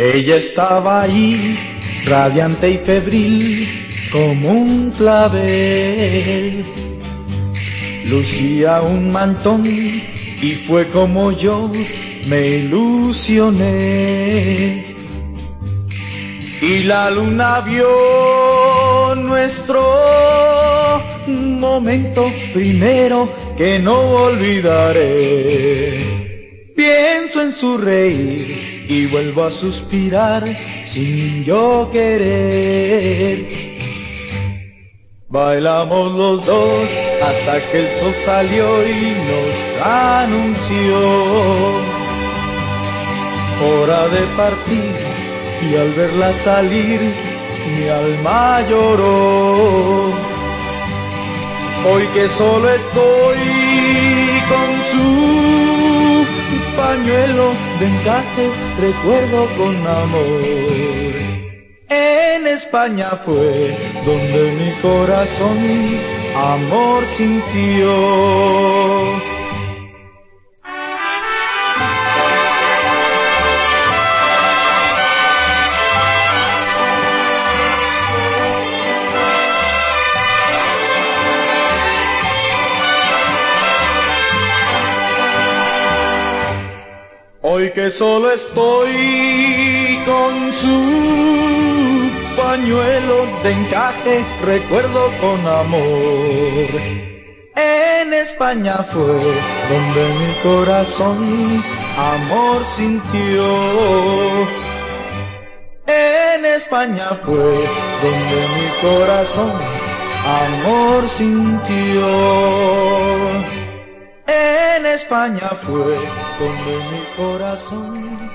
Ella estaba ahí, radiante y febril, como un clavel. Lucía un mantón y fue como yo me ilusioné. Y la luna vio nuestro momento primero que no olvidaré. Pienso en su reír y vuelvo a suspirar sin yo querer. Bailamos los dos hasta que el sol salió y nos anunció hora de partir y al verla salir mi alma lloró. Hoy que solo estoy pañuelo de encaje, recuerdo con amor. En España fue donde mi corazón amor sintió. Hoy que solo estoy con su pañuelo de encaje, recuerdo con amor. En España fue donde mi corazón amor sintió. En España fue donde mi corazón amor sintió. En España fue donde mi corazón